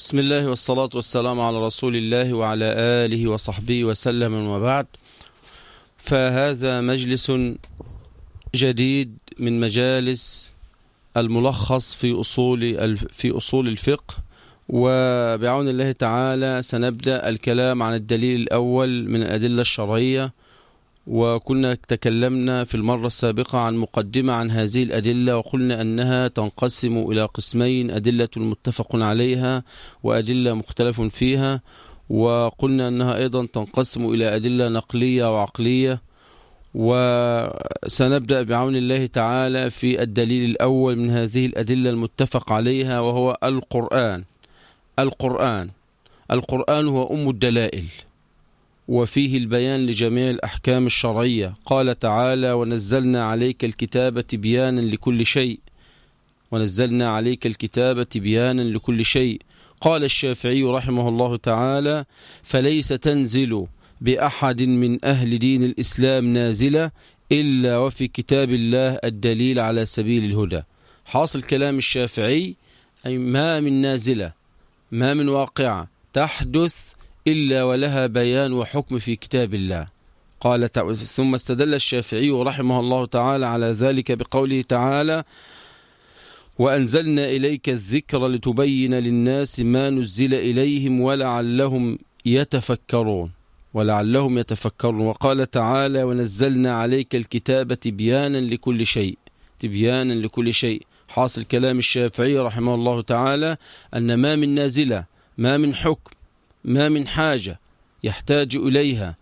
بسم الله والصلاة والسلام على رسول الله وعلى آله وصحبه وسلم وبعد فهذا مجلس جديد من مجالس الملخص في أصول في أصول الفقه وبعون الله تعالى سنبدأ الكلام عن الدليل الأول من الأدلة الشرعية وكنا تكلمنا في المرة السابقة عن مقدمة عن هذه الأدلة وقلنا أنها تنقسم إلى قسمين أدلة متفق عليها وأدلة مختلف فيها وقلنا أنها أيضا تنقسم إلى أدلة نقلية وعقلية. وسنبدأ بعون الله تعالى في الدليل الأول من هذه الأدلة المتفق عليها وهو القرآن. القرآن. القرآن هو أم الدلائل. وفيه البيان لجميع الأحكام الشرعية. قال تعالى ونزلنا عليك الكتاب تبيانا لكل شيء. ونزلنا عليك الكتاب تبيانا لكل شيء. قال الشافعي رحمه الله تعالى فليس تنزل بأحد من أهل دين الإسلام نازلة إلا وفي كتاب الله الدليل على سبيل الهدى. حاصل كلام الشافعي أي ما من نازلة ما من واقعة تحدث إلا ولها بيان وحكم في كتاب الله. قال ثم استدل الشافعي رحمه الله تعالى على ذلك بقوله تعالى وأنزلنا إليك الذكر لتبين للناس ما نزل إليهم ولعلهم يتفكرون. ولعلهم يتفكرون. وقال تعالى ونزلنا عليك الكتاب تبيانا لكل شيء. تبيانا لكل شيء. حاصل كلام الشافعي رحمه الله تعالى أن ما من نازلة ما من حكم ما من حاجة يحتاج إليها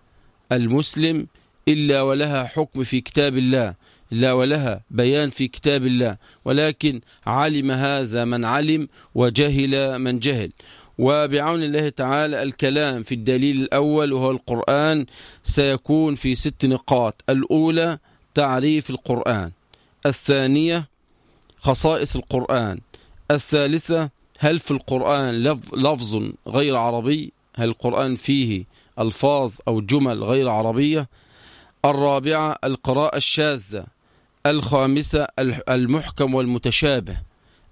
المسلم إلا ولها حكم في كتاب الله إلا ولها بيان في كتاب الله ولكن علم هذا من علم وجهل من جهل. وبعون الله تعالى الكلام في الدليل الأول وهو القرآن سيكون في ست نقاط. الأولى تعريف القرآن الثانية خصائص القرآن الثالثة هل في القرآن لفظ غير عربي؟ هل القرآن فيه ألفاظ أو جمل غير عربية؟ الرابعة القراءة الشاذة. الخامسة المحكم والمتشابه.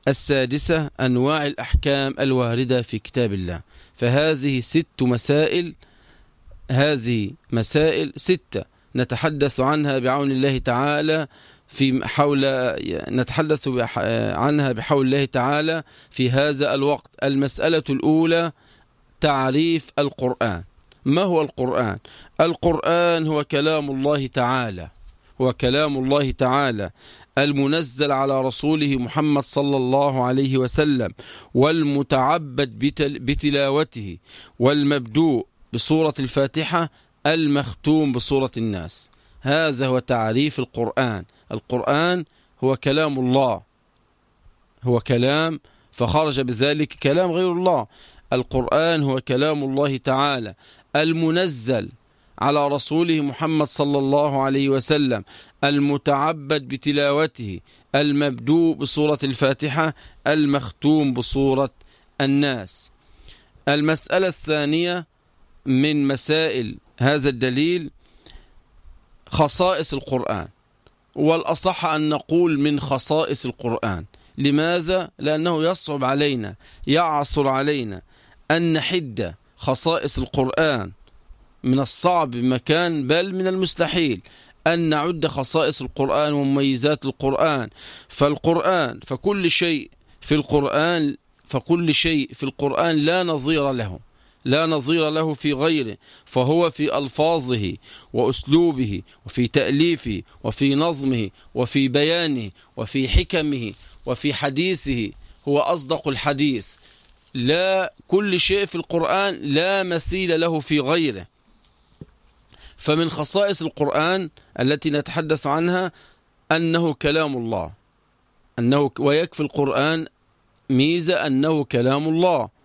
السادسة أنواع الأحكام الواردة في كتاب الله. فهذه ست مسائل. هذه مسائل ستة. نتحدث عنها بعون الله تعالى. في حول نتحدث عنها بحول الله تعالى في هذا الوقت. المسألة الأولى تعريف القرآن. ما هو القرآن؟ القرآن هو كلام الله تعالى هو كلام الله تعالى المنزل على رسوله محمد صلى الله عليه وسلم والمتعبد بتلاوته والمبدوء بصورة الفاتحة المختوم بصورة الناس. هذا هو تعريف القرآن. القرآن هو كلام الله. هو كلام فخرج بذلك كلام غير الله. القرآن هو كلام الله تعالى. المنزل على رسوله محمد صلى الله عليه وسلم. المتعبد بتلاوته. المبدوء بصورة الفاتحة. المختوم بصورة الناس. المسألة الثانية من مسائل هذا الدليل خصائص القرآن. والأصح أن نقول من خصائص القرآن. لماذا؟ لأنه يصعب علينا يعصر علينا أن نحد خصائص القرآن من الصعب بمكان بل من المستحيل أن نعد خصائص القرآن ومميزات القرآن. فالقرآن فكل شيء في القرآن فكل شيء في القرآن لا نظير له. لا نظير له في غيره فهو في ألفاظه وأسلوبه وفي تأليفه وفي نظمه وفي بيانه وفي حكمه وفي حديثه هو أصدق الحديث. لا كل شيء في القرآن لا مثيل له في غيره. فمن خصائص القرآن التي نتحدث عنها أنه كلام الله أنه ويكفي القرآن ميزة أنه كلام الله.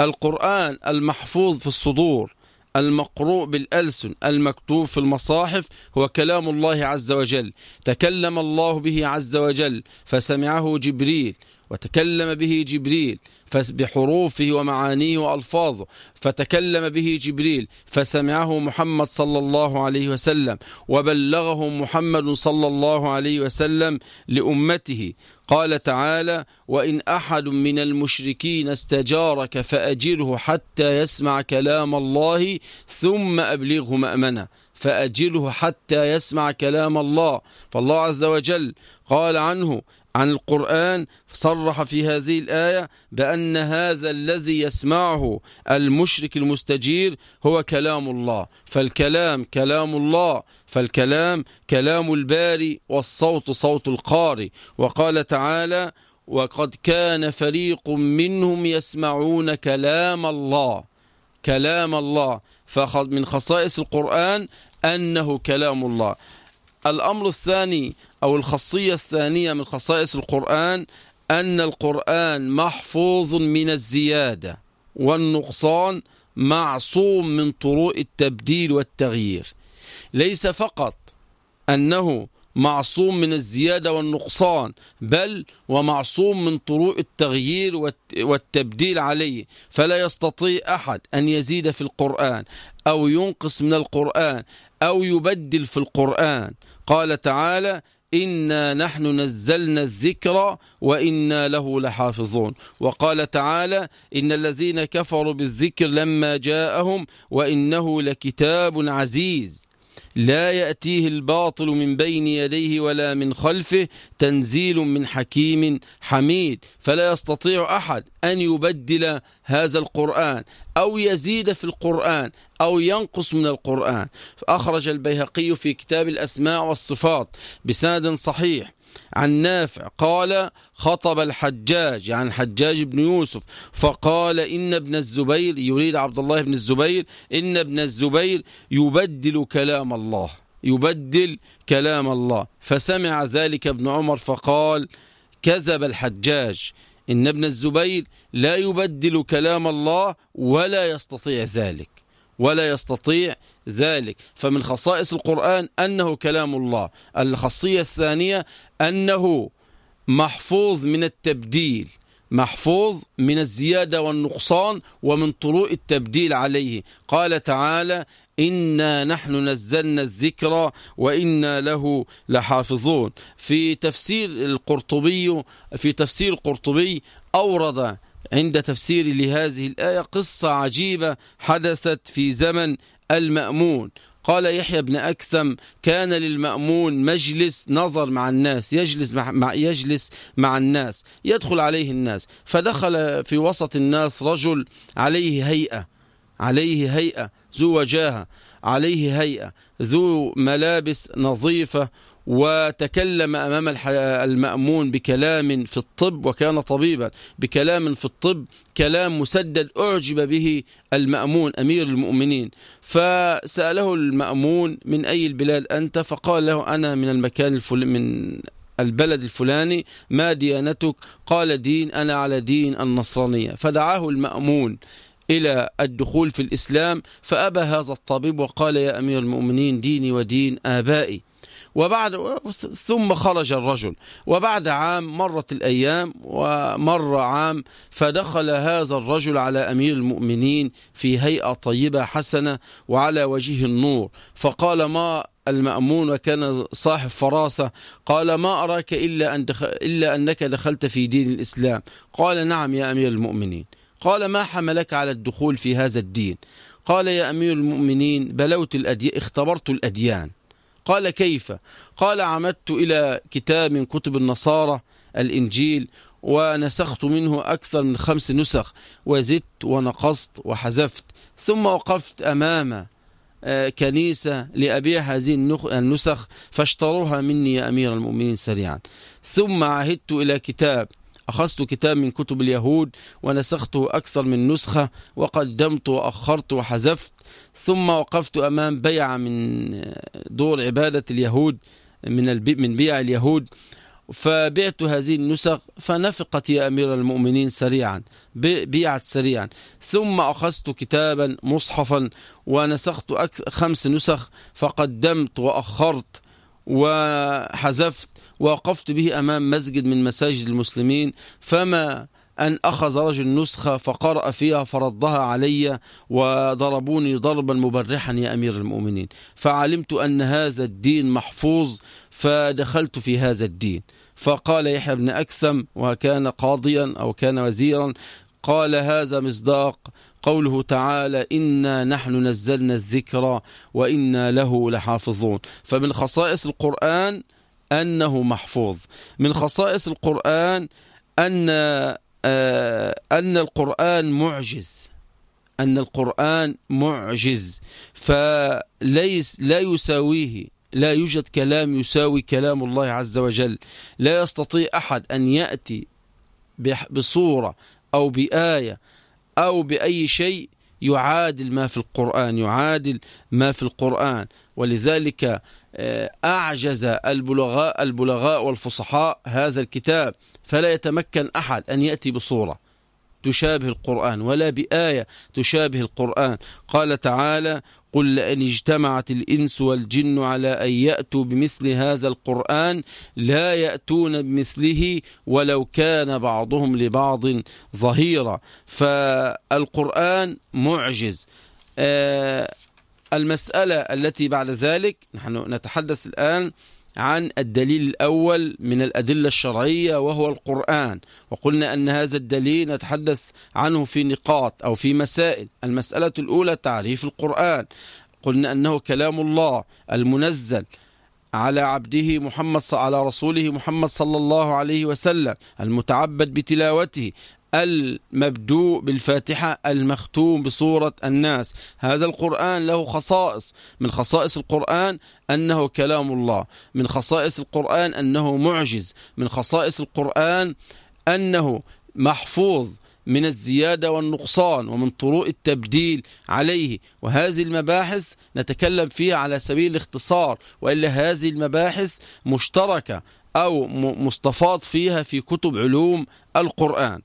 القرآن المحفوظ في الصدور المقروء بالألسن المكتوب في المصاحف هو كلام الله عز وجل. تكلم الله به عز وجل فسمعه جبريل وتكلم به جبريل بحروفه ومعانيه وألفاظه فتكلم به جبريل فسمعه محمد صلى الله عليه وسلم وبلغه محمد صلى الله عليه وسلم لأمته. قال تعالى وإن أحد من المشركين استجارك فأجره حتى يسمع كلام الله ثم أبلغه مأمنة. فأجره حتى يسمع كلام الله. فالله عز وجل قال عنه عن القرآن صرح في هذه الآية بأن هذا الذي يسمعه المشرك المستجير هو كلام الله. فالكلام كلام الله. فالكلام كلام الباري والصوت صوت القاري. وقال تعالى وقد كان فريق منهم يسمعون كلام الله كلام الله. فمن خصائص القرآن أنه كلام الله. الأمر الثاني أو الخاصية الثانية من خصائص القرآن أن القرآن محفوظ من الزيادة والنقصان معصوم من طرق التبديل والتغيير. ليس فقط أنه معصوم من الزيادة والنقصان بل ومعصوم من طرق التغيير والتبديل عليه. فلا يستطيع أحد أن يزيد في القرآن أو ينقص من القرآن أو يبدل في القرآن. قال تعالى إنا نحن نزلنا الذكر وإنا له لحافظون وقال تعالى إن الذين كفروا بالذكر لما جاءهم وإنه لكتاب عزيز لا يأتيه الباطل من بين يديه ولا من خلفه تنزيل من حكيم حميد. فلا يستطيع أحد أن يبدل هذا القرآن أو يزيد في القرآن أو ينقص من القرآن. أخرج البيهقي في كتاب الأسماء والصفات بسند صحيح. عن نافع قال خطب الحجاج يعني الحجاج بن يوسف فقال إن ابن الزبير يريد عبد الله بن الزبير إن ابن الزبير يبدل كلام الله يبدل كلام الله. فسمع ذلك ابن عمر فقال كذب الحجاج إن ابن الزبير لا يبدل كلام الله ولا يستطيع ذلك. ولا يستطيع ذلك. فمن خصائص القرآن أنه كلام الله. الخاصية الثانية أنه محفوظ من التبديل محفوظ من الزيادة والنقصان ومن طرق التبديل عليه. قال تعالى إنا نحن نزلنا الذكر وإنا له لحافظون. في تفسير القرطبي في تفسير القرطبي أورد عند تفسير لهذه الآية قصة عجيبة حدثت في زمن المأمون. قال يحيى بن أكثم كان للمأمون مجلس نظر مع الناس يجلس مع, يجلس مع الناس يدخل عليه الناس فدخل في وسط الناس رجل عليه هيئة عليه هيئة ذو وجاهة عليه هيئة ذو ملابس نظيفة وتكلم أمام المأمون بكلام في الطب وكان طبيبا بكلام في الطب كلام مسدد أعجب به المأمون أمير المؤمنين. فسأله المأمون من أي البلاد أنت؟ فقال له أنا من المكان الفل من البلد الفلاني ما ديانتك؟ قال دين أنا على دين النصرانية. فدعاه المأمون إلى الدخول في الإسلام فأبى هذا الطبيب وقال يا أمير المؤمنين ديني ودين آبائي. وبعد ثم خرج الرجل. وبعد عام مرت الأيام ومر عام فدخل هذا الرجل على أمير المؤمنين في هيئة طيبة حسنة وعلى وجهه النور. فقال ما المأمون وكان صاحب فراسة؟ قال ما أراك إلا, أن دخل إلا أنك دخلت في دين الإسلام. قال نعم يا أمير المؤمنين. قال ما حملك على الدخول في هذا الدين؟ قال يا أمير المؤمنين بلوت الأديان اختبرت الأديان. قال كيف؟ قال عمدت إلى كتاب من كتب النصارى الإنجيل ونسخت منه أكثر من خمس نسخ وزدت ونقصت وحذفت ثم وقفت أمام آه، كنيسة لأبيع هذه النسخ فاشتروها مني يا أمير المؤمنين سريعا. ثم عهدت إلى كتاب أخذت كتاب من كتب اليهود ونسخته أكثر من نسخة وقدمت وأخرت وحذفت ثم وقفت أمام بيع من دور عبادة اليهود من من بيع اليهود. فبعت هذه النسخ فنفقت يا أمير المؤمنين سريعا بيعت سريعا. ثم أخذت كتابا مصحفا ونسخت خمس نسخ فقدمت وأخرت وحذفت وقفت به أمام مسجد من مساجد المسلمين فما أن أخذ رجل نسخة فقرأ فيها فردها علي وضربوني ضربا مبرحا يا أمير المؤمنين. فعلمت أن هذا الدين محفوظ فدخلت في هذا الدين. فقال يحيى بن أكثم وكان قاضيا أو كان وزيرا قال هذا مصداق قوله تعالى إنا نحن نزلنا الذكر وإنا له لحافظون فمن خصائص القرآن أنه محفوظ. من خصائص القرآن أن آه، أن القرآن معجز. أن القرآن معجز. فليس لا يساويه لا يوجد كلام يساوي كلام الله عز وجل. لا يستطيع أحد أن يأتي بصورة أو بآية أو بأي شيء يعادل ما في القرآن يعادل ما في القرآن. ولذلك أعجز البلغاء, البلغاء والفصحاء هذا الكتاب فلا يتمكن أحد أن يأتي بصورة تشابه القرآن ولا بآية تشابه القرآن. قال تعالى قل لئن اجتمعت الإنس والجن على أن يأتوا بمثل هذا القرآن لا يأتون بمثله ولو كان بعضهم لبعض ظهيرا. فالقرآن معجز. آه، المسألة التي بعد ذلك نحن نتحدث الآن عن الدليل الأول من الأدلة الشرعية وهو القرآن. وقلنا أن هذا الدليل نتحدث عنه في نقاط أو في مسائل. المسألة الأولى تعريف القرآن. قلنا أنه كلام الله المنزل على عبده محمد على رسوله محمد صلى الله عليه وسلم المتعبد بتلاوته المبدوء بالفاتحة المختوم بصورة الناس. هذا القرآن له خصائص. من خصائص القرآن أنه كلام الله. من خصائص القرآن أنه معجز. من خصائص القرآن أنه محفوظ من الزيادة والنقصان ومن طرق التبديل عليه. وهذه المباحث نتكلم فيها على سبيل الاختصار. وإلا هذه المباحث مشتركة أو مستفاض فيها في كتب علوم القرآن.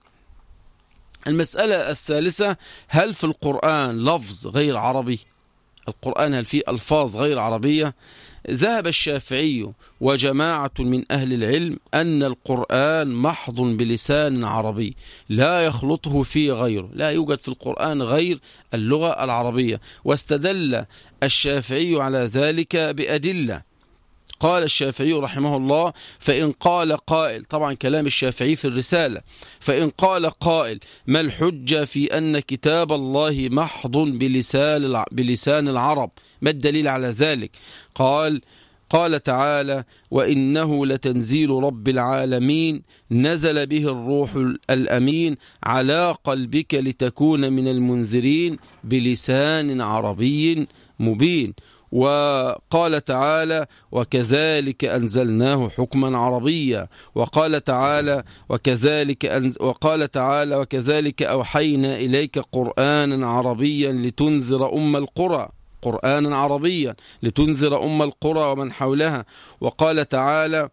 المسألة الثالثة هل في القرآن لفظ غير عربي؟ القرآن هل فيه ألفاظ غير عربية؟ ذهب الشافعي وجماعة من أهل العلم أن القرآن محض بلسان عربي لا يخلطه فيه غيره لا يوجد في القرآن غير اللغة العربية. واستدل الشافعي على ذلك بأدلة. قال الشافعي رحمه الله فإن قال قائل طبعا كلام الشافعي في الرسالة فإن قال قائل ما الحجة في أن كتاب الله محض بلسان, العرب؟ ما الدليل على ذلك؟ قال قال تعالى وإنه لتنزيل رب العالمين نزل به الروح الأمين على قلبك لتكون من المنذرين بلسان عربي مبين. وقال تعالى وكذلك أنزلناه حكما عربيا. وقال تعالى وكذلك أنز وقال تعالى وكذلك أوحينا إليك قرآنا عربيا لتنذر أم القرى. قرآنا عربيا لتنذر أم القرى ومن حولها. وقال تعالى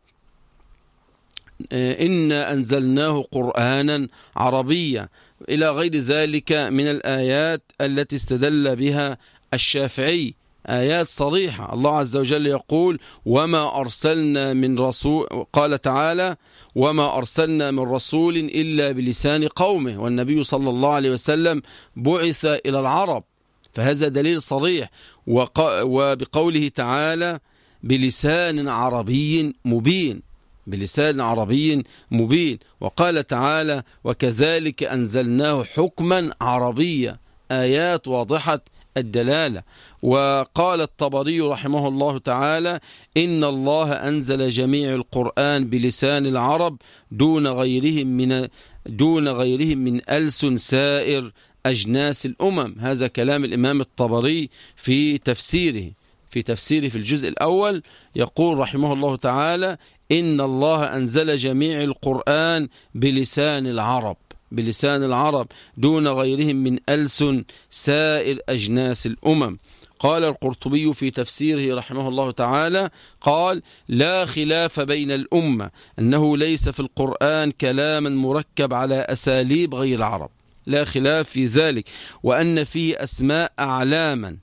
إنا أنزلناه قرآنا عربيا. إلى غير ذلك من الآيات التي استدل بها الشافعي. آيات صريحة. الله عز وجل يقول وما أرسلنا من رسول قال تعالى وما أرسلنا من رسول إلا بلسان قومه والنبي صلى الله عليه وسلم بعث إلى العرب. فهذا دليل صريح. وبقوله تعالى بلسان عربي مبين بلسان عربي مبين. وقال تعالى وكذلك أنزلناه حكما عربيا آيات واضحة. الدلالة. وقال الطبري رحمه الله تعالى إن الله أنزل جميع القرآن بلسان العرب دون غيرهم من دون غيرهم من ألسن سائر أجناس الأمم. هذا كلام الإمام الطبري في تفسيره. في تفسيره في الجزء الأول يقول رحمه الله تعالى إن الله أنزل جميع القرآن بلسان العرب. بلسان العرب دون غيرهم من ألسن سائر أجناس الأمم. قال القرطبي في تفسيره رحمه الله تعالى قال لا خلاف بين الأمة أنه ليس في القرآن كلاما مركب على أساليب غير العرب. لا خلاف في ذلك وأن فيه أسماء أعلاما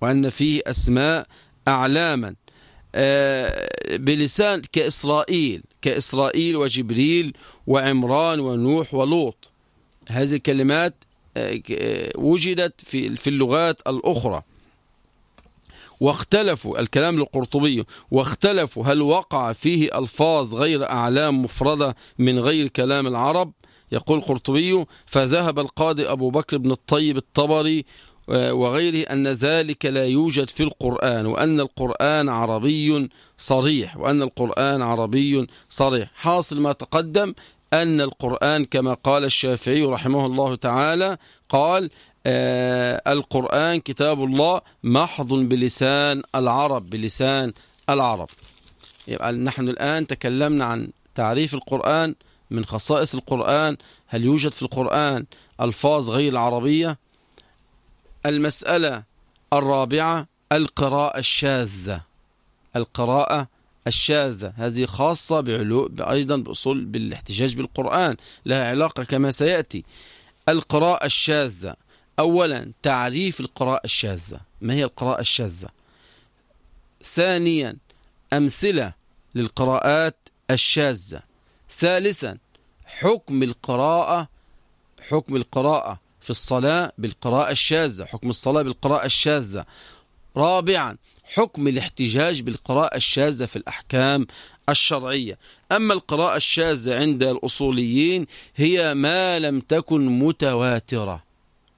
وأن فيه أسماء أعلاما. آه، بلسان كإسرائيل كإسرائيل وجبريل وعمران ونوح ولوط. هذه الكلمات آه، وجدت في اللغات الأخرى. واختلفوا الكلام للقرطبي واختلفوا هل وقع فيه ألفاظ غير أعلام مفردة من غير كلام العرب؟ يقول القرطبي فذهب القاضي أبو بكر بن الطيب الطبري آه، وغيره أن ذلك لا يوجد في القرآن وأن القرآن عربي صريح وأن القرآن عربي صريح. حاصل ما تقدم أن القرآن كما قال الشافعي رحمه الله تعالى قال آه القرآن كتاب الله محض بلسان العرب بلسان العرب. يبقى نحن الآن تكلمنا عن تعريف القرآن من خصائص القرآن. هل يوجد في القرآن ألفاظ غير العربية؟ المسألة الرابعة القراءة الشاذة. القراءة الشاذة. هذه خاصة بعلو أيضا بأصول بالاحتجاج بالقرآن. لها علاقة كما سيأتي. القراءة الشاذة. أولا تعريف القراءة الشاذة. ما هي القراءة الشاذة؟ ثانيا أمثلة للقراءات الشاذة. ثالثا حكم القراءة حكم القراءة في الصلاة بالقراءة الشاذة. حكم الصلاة بالقراءة الشاذة. رابعا حكم الاحتجاج بالقراءة الشاذة في الأحكام الشرعية. أما القراءة الشاذة عند الأصوليين هي ما لم تكن متواترة.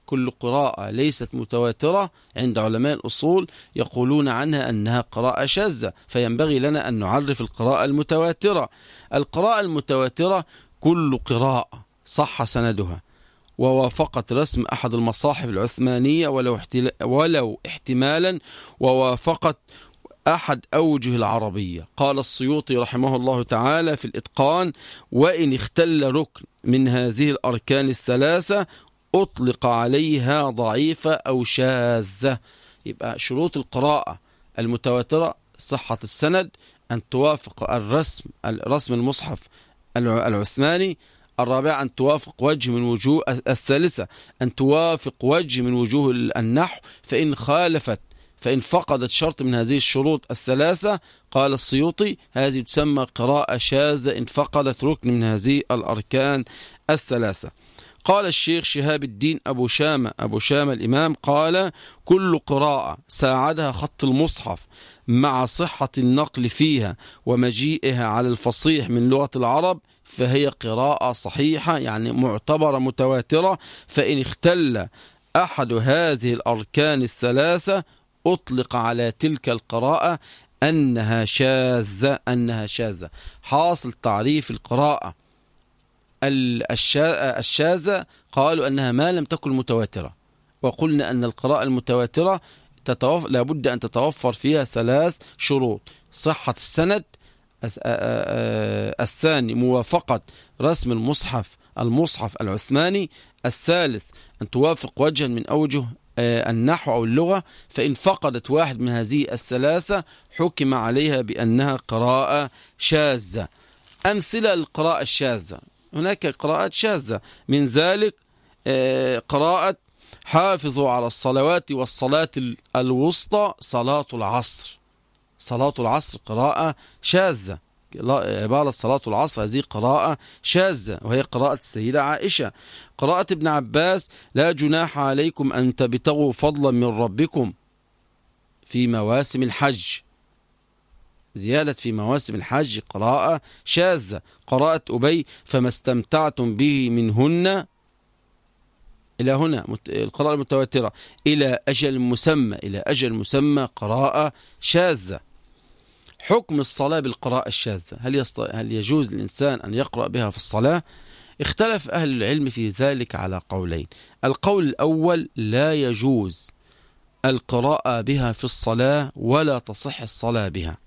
كل قراءة ليست متواترة عند علماء الأصول يقولون عنها أنها قراءة شاذة فينبغي لنا أن نعرف القراءة المتواترة. القراءة المتواترة كل قراءة صح سندها. ووافقت رسم أحد المصاحف العثمانية ولو, ولو احتمالا ووافقت أحد أوجه العربية. قال السيوطي رحمه الله تعالى في الإتقان وإن اختل ركن من هذه الأركان الثلاثة أطلق عليها ضعيفة أو شاذة. يبقى شروط القراءة المتواترة صحة السند أن توافق الرسم الرسم المصحف العثماني الرابعة أن توافق وجه من وجوه الثالثة أن توافق وجه من وجوه النحو فإن خالفت فإن فقدت شرط من هذه الشروط الثلاثة قال السيوطي هذه تسمى قراءة شاذة إن فقدت ركن من هذه الأركان الثلاثة. قال الشيخ شهاب الدين أبو شامة أبو شامة الإمام قال كل قراءة ساعدها خط المصحف مع صحة النقل فيها ومجيئها على الفصيح من لغة العرب فهي قراءة صحيحة يعني معتبرة متواترة. فإن اختل أحد هذه الأركان الثلاثة أطلق على تلك القراءة أنها شاذة أنها شاذة. حاصل تعريف القراءة الشاذة قالوا أنها ما لم تكن متواترة. وقلنا أن القراءة المتواترة تتوفر لابد أن تتوفر فيها ثلاث شروط صحة السند الثاني موافقة رسم المصحف المصحف العثماني الثالث. أن توافق وجها من أوجه النحو أو اللغة فإن فقدت واحد من هذه الثلاثة حكم عليها بأنها قراءة شاذة. أمثلة للقراءة الشاذة. هناك قراءات شاذة. من ذلك قراءة حافظوا على الصلوات والصلاة الوسطى صلاة العصر. صلاة العصر قراءة شاذة. عبارة صلاة العصر هذه قراءة شاذة وهي قراءة السيدة عائشة. قراءة ابن عباس لا جناح عليكم أن تبتغوا فضلا من ربكم في مواسم الحج. زيادة في مواسم الحج قراءة شاذة. قراءة أبي فما استمتعتم به منهن إلى هنا. القراءة المتواترة. إلى أجل مسمى. إلى أجل مسمى قراءة شاذة. حكم الصلاة بالقراءة الشاذة. هل, يست... هل يجوز للإنسان أن يقرأ بها في الصلاة؟ اختلف أهل العلم في ذلك على قولين. القول الأول لا يجوز القراءة بها في الصلاة ولا تصح الصلاة بها.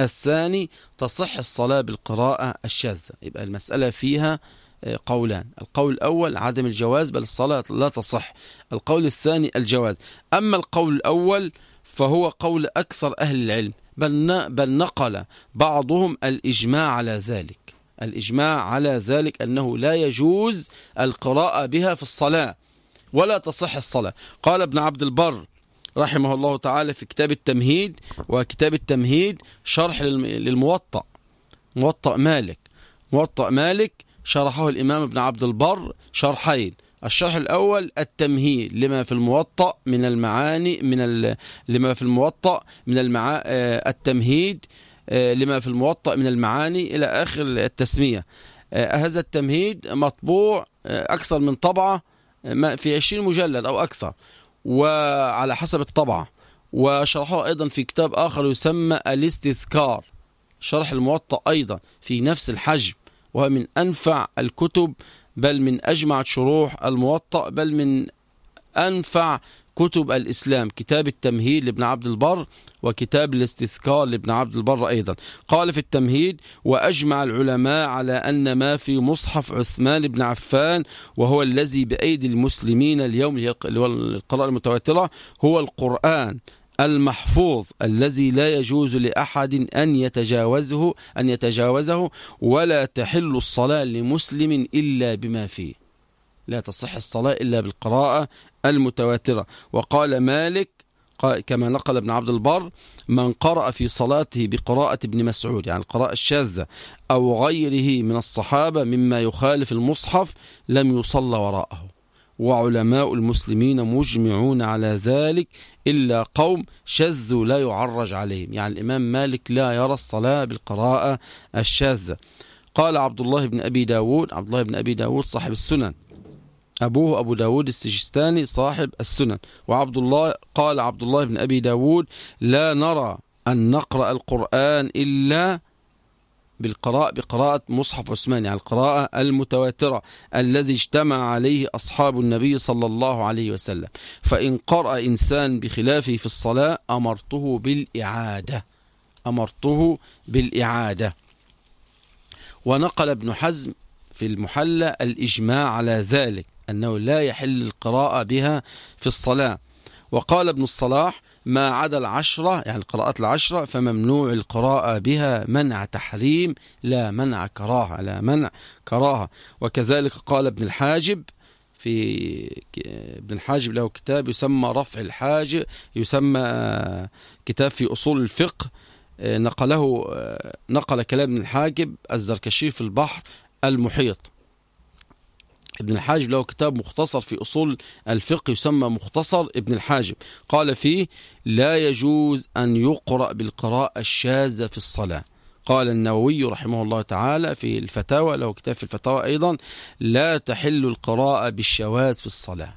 الثاني تصح الصلاة بالقراءة الشاذة. يبقى المسألة فيها آه، قولان. القول الأول عدم الجواز بل الصلاة لا تصح. القول الثاني الجواز. أما القول الأول فهو قول أكثر أهل العلم. بل, بل نقل بعضهم الإجماع على ذلك. الإجماع على ذلك أنه لا يجوز القراءة بها في الصلاة ولا تصح الصلاة. قال ابن عبد البر رحمه الله تعالى في كتاب التمهيد وكتاب التمهيد شرح للموطأ موطأ مالك. موطأ مالك شرحه الإمام ابن عبد البر شرحين. الشرح الأول التمهيد لما في الموطأ من المعاني من لما في الموطأ من المعا... آه، التمهيد آه، لما في الموطأ من المعاني إلى آخر التسمية. آه، هذا التمهيد مطبوع أكثر من طبعة في 20 مجلد أو أكثر وعلى حسب الطبعة. وشرحه أيضا في كتاب آخر يسمى الاستذكار. شرح الموطأ أيضا في نفس الحجم وهو من أنفع الكتب بل من أجمع شروح الموطأ بل من أنفع كتب الإسلام. كتاب التمهيد لابن عبد البر وكتاب الاستذكار لابن عبد البر أيضا. قال في التمهيد وأجمع العلماء على أن ما في مصحف عثمان بن عفان وهو الذي بأيدي المسلمين اليوم القراءة المتواترة هو القرآن. المحفوظ الذي لا يجوز لأحد أن يتجاوزه أن يتجاوزه ولا تحل الصلاة لمسلم إلا بما فيه. لا تصح الصلاة إلا بالقراءة المتواترة. وقال مالك كما نقل ابن عبد البر من قرأ في صلاته بقراءة ابن مسعود يعني القراءة الشاذة أو غيره من الصحابة مما يخالف المصحف لم يصلى وراءه. وعلماء المسلمين مجمعون على ذلك إلا قوم شذوا لا يعرج عليهم. يعني الإمام مالك لا يرى الصلاة بالقراءة الشاذة. قال عبد الله بن أبي داود عبد الله بن أبي داود صاحب السنن. أبوه أبو داود السجستاني صاحب السنن. وعبد الله قال عبد الله بن أبي داود لا نرى أن نقرأ القرآن إلا بالقراءة بقراءة مصحف عثمان يعني القراءة المتواترة الذي اجتمع عليه أصحاب النبي صلى الله عليه وسلم. فإن قرأ إنسان بخلافه في الصلاة أمرته بالإعادة أمرته بالإعادة. ونقل ابن حزم في المحلى الإجماع على ذلك أنه لا يحل القراءة بها في الصلاة. وقال ابن الصلاح ما عدا العشرة يعني القراءات العشرة فممنوع القراءة بها منع تحريم لا منع كراهة لا منع كراهة. وكذلك قال ابن الحاجب في ابن الحاجب له كتاب يسمى رفع الحاجب يسمى كتاب في أصول الفقه نقله نقل كلام ابن الحاجب الزركشي في البحر المحيط. ابن الحاجب له كتاب مختصر في أصول الفقه يسمى مختصر ابن الحاجب. قال فيه لا يجوز أن يقرأ بالقراءة الشاذة في الصلاة. قال النووي رحمه الله تعالى في الفتاوى له كتاب في الفتاوى أيضا لا تحل القراءة بالشواذ في الصلاة.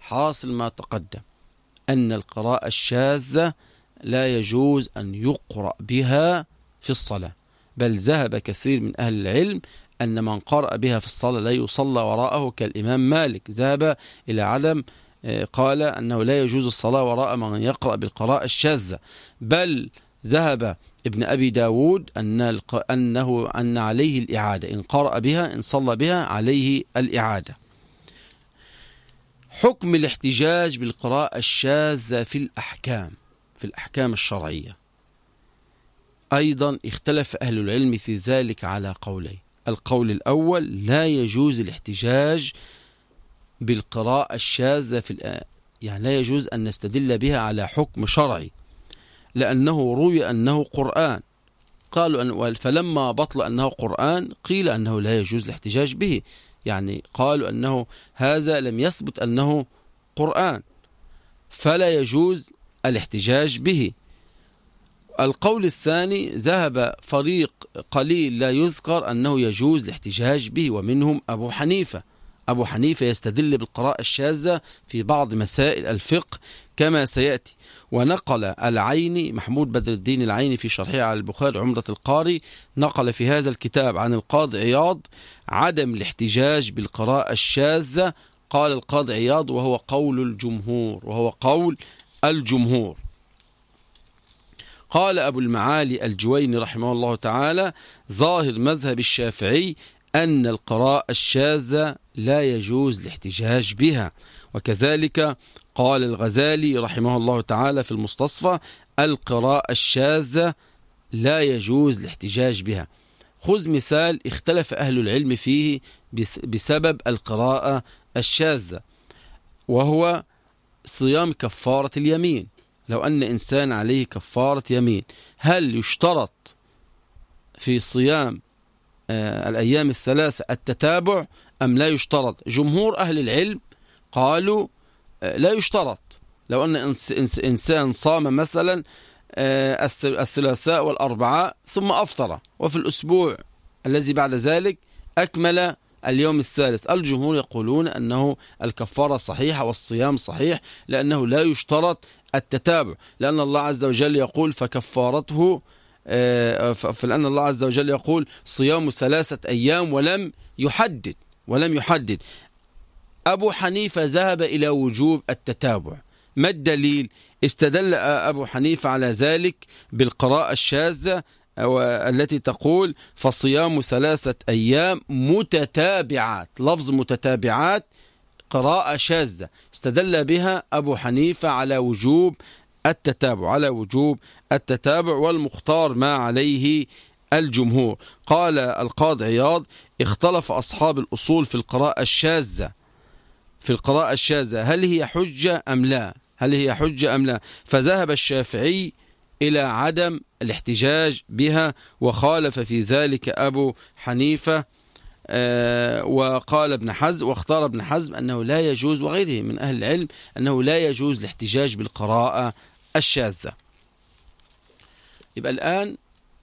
حاصل ما تقدم أن القراءة الشاذة لا يجوز أن يقرأ بها في الصلاة بل ذهب كثير من أهل العلم أن من قرأ بها في الصلاة لا يصلى وراءه كالإمام مالك. ذهب إلى عدم آه، قال أنه لا يجوز الصلاة وراء من يقرأ بالقراءة الشاذة. بل ذهب ابن أبي داود أن أنه أن عليه الإعادة. إن قرأ بها إن صلى بها عليه الإعادة. حكم الاحتجاج بالقراءة الشاذة في الأحكام في الأحكام الشرعية. أيضا اختلف أهل العلم في ذلك على قولين. القول الأول لا يجوز الاحتجاج بالقراءة الشاذة في الآن يعني لا يجوز أن نستدل بها على حكم شرعي لأنه روي أنه قرآن. قالوا أن فلما بطل أنه قرآن قيل أنه لا يجوز الاحتجاج به. يعني قالوا أنه هذا لم يثبت أنه قرآن فلا يجوز الاحتجاج به. القول الثاني ذهب فريق قليل لا يذكر أنه يجوز الاحتجاج به ومنهم أبو حنيفة. أبو حنيفة يستدل بالقراءة الشاذة في بعض مسائل الفقه كما سيأتي. ونقل العيني محمود بدر الدين العيني في شرحه على البخاري عمدة القاري نقل في هذا الكتاب عن القاضي عياض عدم الاحتجاج بالقراءة الشاذة. قال القاضي عياض وهو قول الجمهور وهو قول الجمهور. قال أبو المعالي الجويني رحمه الله تعالى ظاهر مذهب الشافعي أن القراءة الشاذة لا يجوز الاحتجاج بها. وكذلك قال الغزالي رحمه الله تعالى في المستصفى القراءة الشاذة لا يجوز الاحتجاج بها. خذ مثال اختلف أهل العلم فيه بسبب القراءة الشاذة وهو صيام كفارة اليمين. لو أن إنسان عليه كفارة يمين هل يشترط في صيام آه، الأيام الثلاثة التتابع أم لا يشترط؟ جمهور أهل العلم قالوا آه، لا يشترط. لو أن إنسان صام مثلا آه، الثلاثاء والأربعاء ثم أفطر وفي الأسبوع الذي بعد ذلك أكمل اليوم الثالث. الجمهور يقولون أنه الكفارة صحيحة والصيام صحيح لأنه لا يشترط التتابع لأن الله عز وجل يقول فكفارته آه، فلأن الله عز وجل يقول صيام ثلاثة أيام ولم يحدد ولم يحدد. أبو حنيفة ذهب إلى وجوب التتابع. ما الدليل؟ استدل أبو حنيفة على ذلك بالقراءة الشاذة التي تقول فصيام ثلاثة أيام متتابعات. لفظ متتابعات قراءة شاذة. استدل بها أبو حنيفة على وجوب التتابع على وجوب التتابع والمختار ما عليه الجمهور. قال القاضي عياض اختلف أصحاب الأصول في القراءة الشاذة. في القراءة الشاذة هل هي حجة أم لا؟ هل هي حجة أم لا؟ فذهب الشافعي إلى عدم الاحتجاج بها وخالف في ذلك أبو حنيفة آه، وقال ابن حزم واختار ابن حزم أنه لا يجوز وغيره من أهل العلم أنه لا يجوز الاحتجاج بالقراءة الشاذة. يبقى الآن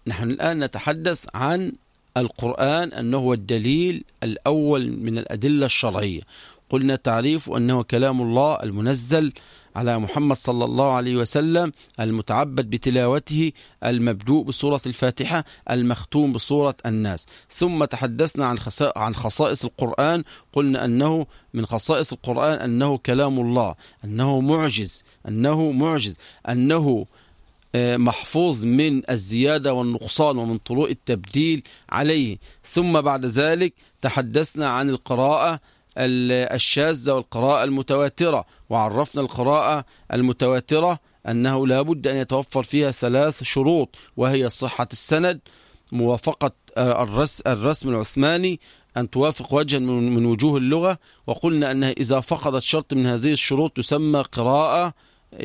نحن الآن نتحدث عن القرآن أنه هو الدليل الأول من الأدلة الشرعية. قلنا تعريف أنه كلام الله المنزل على محمد صلى الله عليه وسلم المتعبد بتلاوته المبدوء بسورة الفاتحة المختوم بسورة الناس. ثم تحدثنا عن عن خصائص القرآن قلنا أنه من خصائص القرآن أنه كلام الله أنه معجز أنه معجز أنه آه، محفوظ من الزيادة والنقصان ومن طرق التبديل عليه. ثم بعد ذلك تحدثنا عن القراءة الشاذة والقراءة المتواترة. وعرفنا القراءة المتواترة أنه لا بد أن يتوفر فيها ثلاث شروط وهي صحة السند موافقة الرسم العثماني أن توافق وجها من وجوه اللغة. وقلنا أنها إذا فقدت شرط من هذه الشروط تسمى قراءة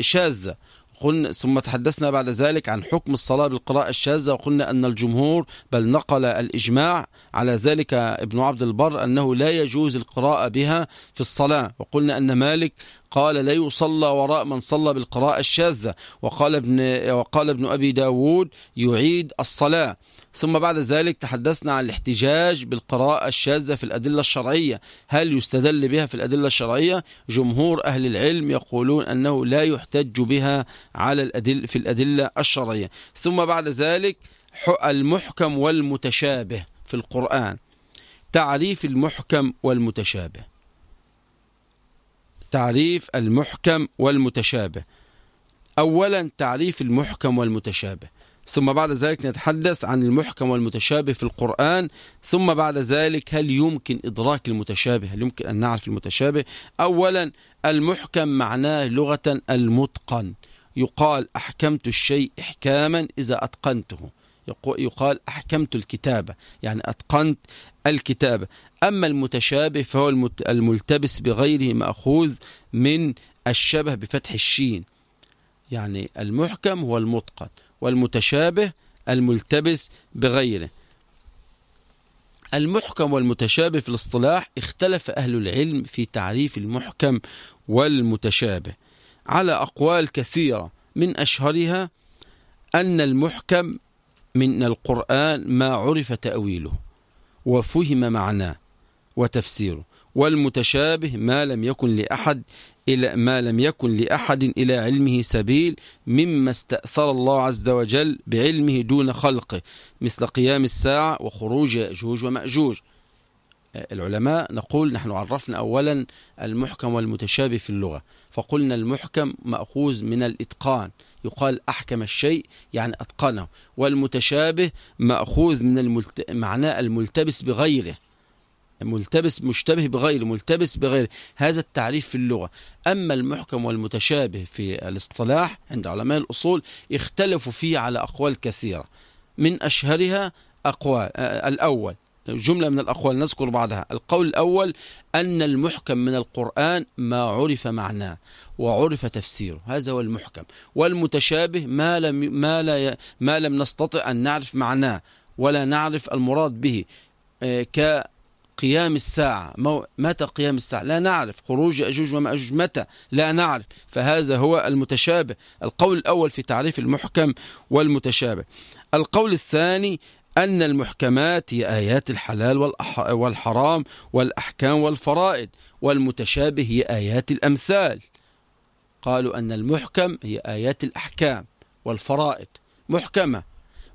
شاذة. قلنا ثم تحدثنا بعد ذلك عن حكم الصلاة بالقراءة الشاذة وقلنا أن الجمهور بل نقل الإجماع على ذلك ابن عبد البر أنه لا يجوز القراءة بها في الصلاة. وقلنا أن مالك قال لا يصلى وراء من صلى بالقراءة الشاذة وقال ابن, وقال ابن أبي داود يعيد الصلاة. ثم بعد ذلك تحدثنا عن الاحتجاج بالقراءة الشاذة في الأدلة الشرعية. هل يستدل بها في الأدلة الشرعية؟ جمهور أهل العلم يقولون أنه لا يحتج بها على الأدل في الأدلة الشرعية. ثم بعد ذلك المحكم والمتشابه في القرآن. تعريف المحكم والمتشابه. تعريف المحكم والمتشابه. أولا تعريف المحكم والمتشابه. ثم بعد ذلك نتحدث عن المحكم والمتشابه في القرآن. ثم بعد ذلك هل يمكن إدراك المتشابه؟ هل يمكن أن نعرف المتشابه؟ أولا المحكم معناه لغة المتقن. يقال أحكمت الشيء إحكاما إذا أتقنته. يقال أحكمت الكتابة يعني أتقنت الكتابة أما المتشابه فهو الملتبس بغيره مأخوذ من الشبه بفتح الشين. يعني المحكم هو المتقن. والمتشابه الملتبس بغيره. المحكم والمتشابه في الاصطلاح اختلف أهل العلم في تعريف المحكم والمتشابه. على أقوال كثيرة من أشهرها أن المحكم من القرآن ما عرف تأويله وفهم معناه وتفسيره والمتشابه ما لم يكن لأحد إلى ما لم يكن لأحد إلى علمه سبيل مما استأثر الله عز وجل بعلمه دون خلقه مثل قيام الساعة وخروج يأجوج ومأجوج. العلماء نقول نحن عرفنا أولا المحكم والمتشابه في اللغة فقلنا المحكم مأخوذ من الإتقان يقال أحكم الشيء يعني أتقنه والمتشابه مأخوذ من الملت... معناه الملتبس بغيره. ملتبس مشتبه بغيره ملتبس بغيره هذا التعريف في اللغة. أما المحكم والمتشابه في الاصطلاح عند علماء الأصول اختلفوا فيه على أقوال كثيرة. من أشهرها أقوال الأول جملة من الأقوال نذكر بعضها. القول الأول أن المحكم من القرآن ما عرف معناه وعرف تفسيره. هذا هو المحكم. والمتشابه ما لم, ما لا ما لم نستطع أن نعرف معناه ولا نعرف المراد به آه، كقيام الساعة. متى قيام الساعة؟ لا نعرف. خروج أجوج ومأجوج متى؟ لا نعرف. فهذا هو المتشابه. القول الأول في تعريف المحكم والمتشابه. القول الثاني أن المحكمات هي آيات الحلال والحرام والأحكام والفرائض والمتشابه هي آيات الأمثال. قالوا أن المحكم هي آيات الأحكام والفرائض. محكمة.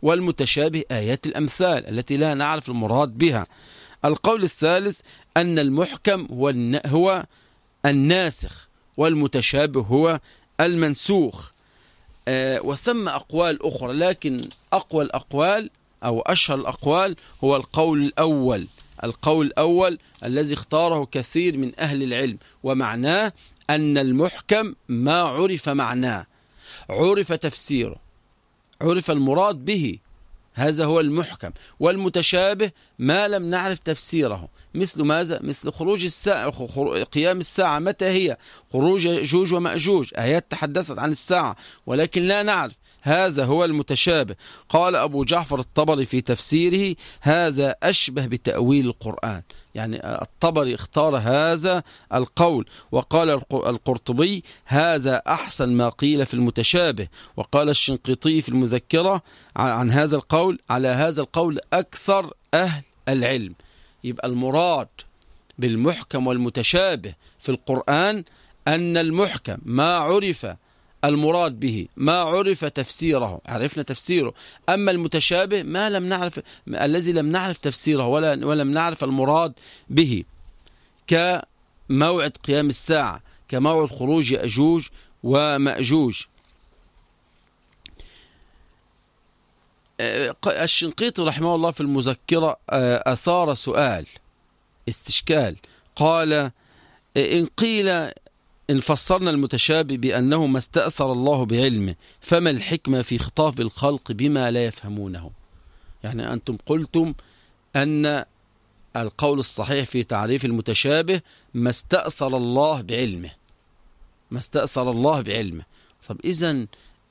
والمتشابه آيات الأمثال التي لا نعرف المراد بها. القول الثالث أن المحكم هو هو الناسخ والمتشابه هو المنسوخ. آه وسمى أقوال أخرى لكن أقوى الأقوال أو أشهر الأقوال هو القول الأول. القول الأول الذي اختاره كثير من أهل العلم ومعناه أن المحكم ما عرف معناه. عرف تفسيره عرف المراد به. هذا هو المحكم والمتشابه ما لم نعرف تفسيره مثل ماذا؟ مثل خروج الساعة قيام الساعة متى هي؟ خروج جوج ومأجوج آيات تحدثت عن الساعة ولكن لا نعرف هذا هو المتشابه. قال أبو جعفر الطبري في تفسيره هذا أشبه بتأويل القرآن. يعني الطبري اختار هذا القول وقال القرطبي هذا أحسن ما قيل في المتشابه. وقال الشنقيطي في المذكرة عن هذا القول على هذا القول أكثر أهل العلم. يبقى المراد بالمحكم والمتشابه في القرآن أن المحكم ما عرف المراد به ما عرف تفسيره عرفنا تفسيره. أما المتشابه ما لم نعرف الذي لم نعرف تفسيره ولا ولم نعرف المراد به. كموعد قيام الساعة كموعد خروج يأجوج ومأجوج. آه، الشنقيطي رحمه الله في المذكرة آه، أثار سؤال استشكال. قال إن قيل إن فسرنا المتشابه بأنه ما استأثر الله بعلمه فما الحكمة في خطاف الخلق بما لا يفهمونه؟ يعني أنتم قلتم أن القول الصحيح في تعريف المتشابه ما استأثر الله بعلمه. ما استأثر الله بعلمه. طب إذن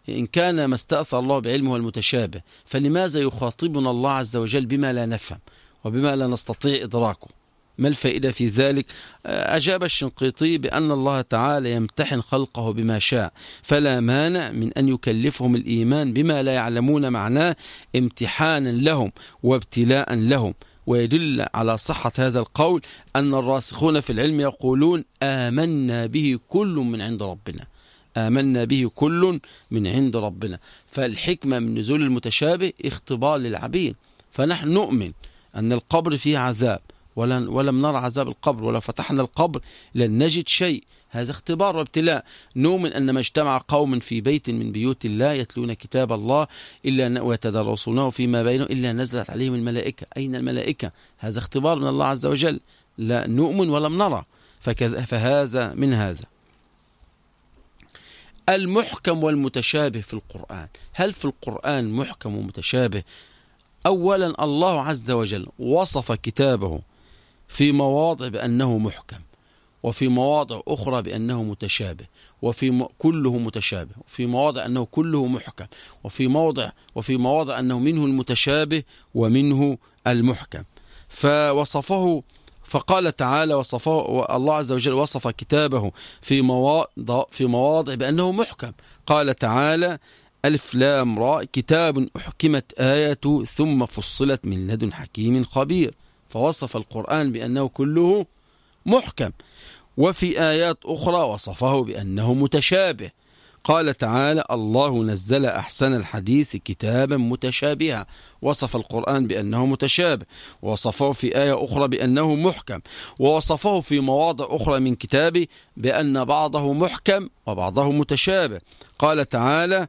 إن كان ما استأثر الله بعلمه المتشابه فلماذا يخاطبنا الله عز وجل بما لا نفهم وبما لا نستطيع إدراكه؟ ما الفائدة في ذلك؟ أجاب الشنقيطي بأن الله تعالى يمتحن خلقه بما شاء فلا مانع من أن يكلفهم الإيمان بما لا يعلمون معناه امتحانا لهم وابتلاء لهم. ويدل على صحة هذا القول أن الراسخون في العلم يقولون آمنا به كل من عند ربنا. آمنا به كل من عند ربنا. فالحكمة من نزول المتشابه اختبار للعبيد. فنحن نؤمن أن القبر فيه عذاب ولن ولم نرى عذاب القبر ولو فتحنا القبر لن نجد شيء. هذا اختبار وابتلاء. نؤمن أن ما اجتمع قوم في بيت من بيوت الله يتلون كتاب الله إلا ويتدرسونه فيما بينهم إلا نزلت عليهم الملائكة. أين الملائكة؟ هذا اختبار من الله عز وجل. لا نؤمن ولم نرى فهذا من هذا. المحكم والمتشابه في القرآن. هل في القرآن محكم ومتشابه؟ أولا الله عز وجل وصف كتابه في مواضع بأنه محكم وفي مواضع أخرى بأنه متشابه وفي م... كله متشابه وفي مواضع أنه كله محكم وفي موضع وفي مواضع أنه منه المتشابه ومنه المحكم. فوصفه فقال تعالى وصفه الله عز وجل وصف كتابه في مواضع في مواضع بأنه محكم. قال تعالى ألف لام راء كتاب أحكمت آية ثم فصلت من لدن حكيم خبير. فوصف القرآن بأنه كله محكم وفي آيات أخرى وصفه بأنه متشابه. قال تعالى الله نزل أحسن الحديث كتابا متشابها وصف القرآن بأنه متشابه ووصفه في آية أخرى بأنه محكم ووصفه في مواضع أخرى من كتابه بأن بعضه محكم وبعضه متشابه. قال تعالى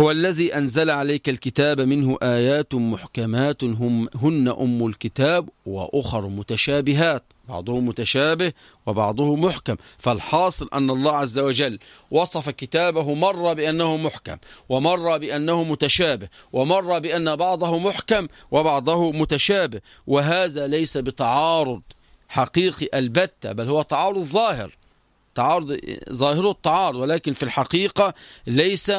هو الذي أنزل عليك الكتاب منه آيات محكمات هم هن أم الكتاب وأخر متشابهات. بعضه متشابه وبعضه محكم. فالحاصل أن الله عز وجل وصف كتابه مرة بأنه محكم ومرة بأنه متشابه ومرة بأن بعضه محكم وبعضه متشابه. وهذا ليس بتعارض حقيقي البتة بل هو تعارض ظاهر. تعارض ظاهره التعارض ولكن في الحقيقة ليس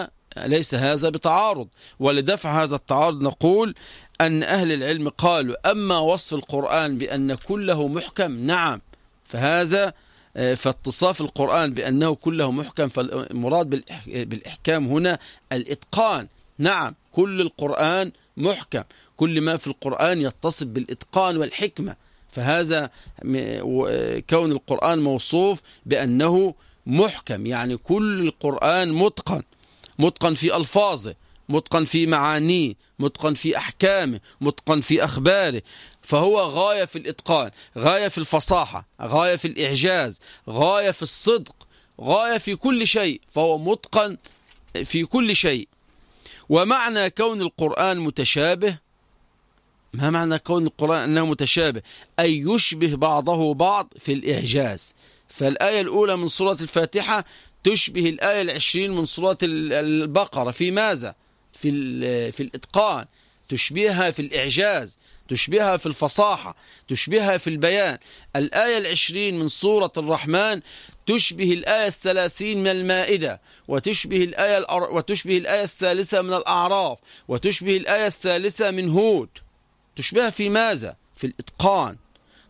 ليس هذا بتعارض؟ ولدفع هذا التعارض نقول أن أهل العلم قالوا أما وصف القرآن بأن كله محكم نعم. فهذا آه، فاتصاف القرآن بأنه كله محكم فالمراد بالإحكام هنا الإتقان. نعم كل القرآن محكم كل ما في القرآن يتصف بالإتقان والحكمة. فهذا كون القرآن موصوف بأنه محكم يعني كل القرآن متقن. متقن في ألفاظه متقن في معانيه متقن في أحكامه متقن في أخباره. فهو غاية في الإتقان غاية في الفصاحة غاية في الإعجاز غاية في الصدق غاية في كل شيء. فهو متقن في كل شيء. ومعنى كون القرآن متشابه ما معنى كون القرآن أنه متشابه؟ أي يشبه بعضه بعض في الإعجاز. فالآية الأولى من سورة الفاتحة تشبه الآية العشرين من سورة البقرة. في ماذا؟ في, في الإتقان. تشبهها في الإعجاز. تشبهها في الفصاحة. تشبهها في البيان. الآية العشرين من سورة الرحمن تشبه الآية الثلاثين من المائدة وتشبه الآية, وتشبه الآية الثالثة من الأعراف وتشبه الآية الثالثة من هود. تشبهها في ماذا؟ في الإتقان.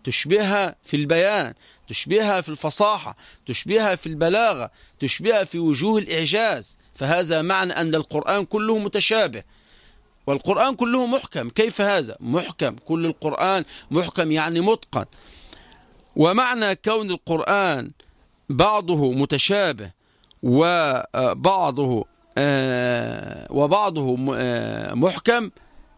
تشبهها في البيان. تشبهها في الفصاحة تشبهها في البلاغة تشبهها في وجوه الإعجاز. فهذا معنى أن القرآن كله متشابه. والقرآن كله محكم. كيف هذا؟ محكم. كل القرآن محكم يعني متقن. ومعنى كون القرآن بعضه متشابه وبعضه آه، وبعضه آه، محكم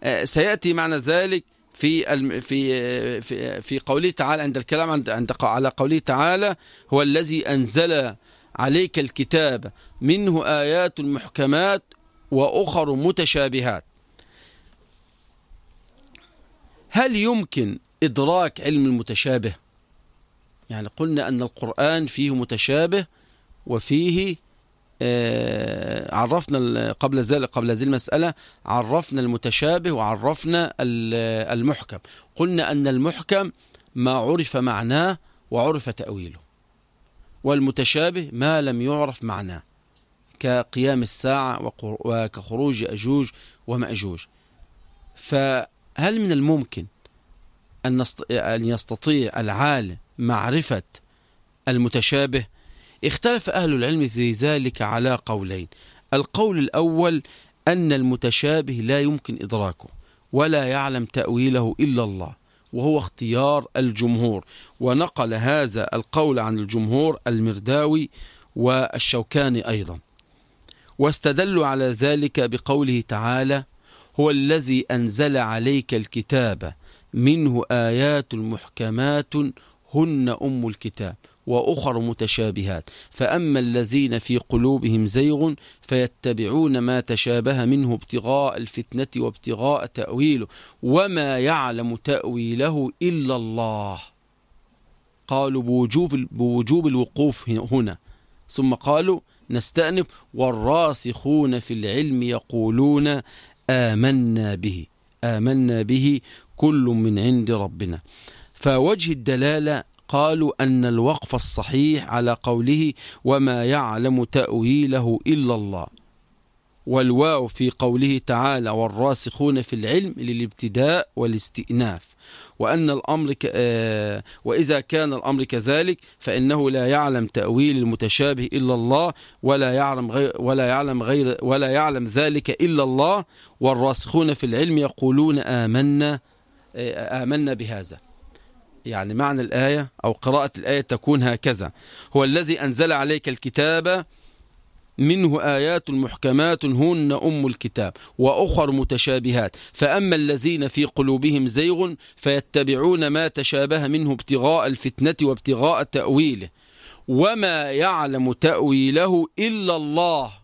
آه، سيأتي معنى ذلك في في في في قوله تعالى عند الكلام عند عند على قوله تعالى هو الذي أنزل عليك الكتاب منه آيات محكمات وأخر متشابهات. هل يمكن إدراك علم المتشابه؟ يعني قلنا أن القرآن فيه متشابه وفيه عرفنا قبل ذلك قبل هذه المسألة عرفنا المتشابه وعرفنا المحكم. قلنا أن المحكم ما عرف معناه وعرف تأويله والمتشابه ما لم يعرف معناه كقيام الساعة وكخروج أجوج ومأجوج. فهل من الممكن أن يستطيع العالم معرفة المتشابه اختلف أهل العلم في ذلك على قولين. القول الأول أن المتشابه لا يمكن إدراكه ولا يعلم تأويله إلا الله وهو اختيار الجمهور. ونقل هذا القول عن الجمهور المرداوي والشوكاني أيضا. واستدلوا على ذلك بقوله تعالى هو الذي أنزل عليك الكتاب منه آيات محكمات هن أم الكتاب. وأخر متشابهات. فأما الذين في قلوبهم زيغ فيتبعون ما تشابه منه ابتغاء الفتنة وابتغاء تأويله وما يعلم تأويله إلا الله. قالوا بوجوب, بوجوب الوقوف هنا. ثم قالوا نستأنف والراسخون في العلم يقولون آمنا به. آمنا به كل من عند ربنا. فوجه الدلالة قالوا أن الوقف الصحيح على قوله وما يعلم تأويله إلا الله. والواو في قوله تعالى والراسخون في العلم للابتداء والاستئناف. وأن الأمر ك... آه وإذا كان الأمر كذلك فإنه لا يعلم تأويل المتشابه إلا الله ولا يعلم غير ولا يعلم غير ولا يعلم ذلك إلا الله. والراسخون في العلم يقولون آمنا آه آمنا بهذا. يعني معنى الآية أو قراءة الآية تكون هكذا. هو الذي أنزل عليك الكتاب منه آيات محكمات هن أم الكتاب وأخر متشابهات. فأما الذين في قلوبهم زيغ فيتبعون ما تشابه منه ابتغاء الفتنة وابتغاء تأويله. وما يعلم تأويله إلا الله.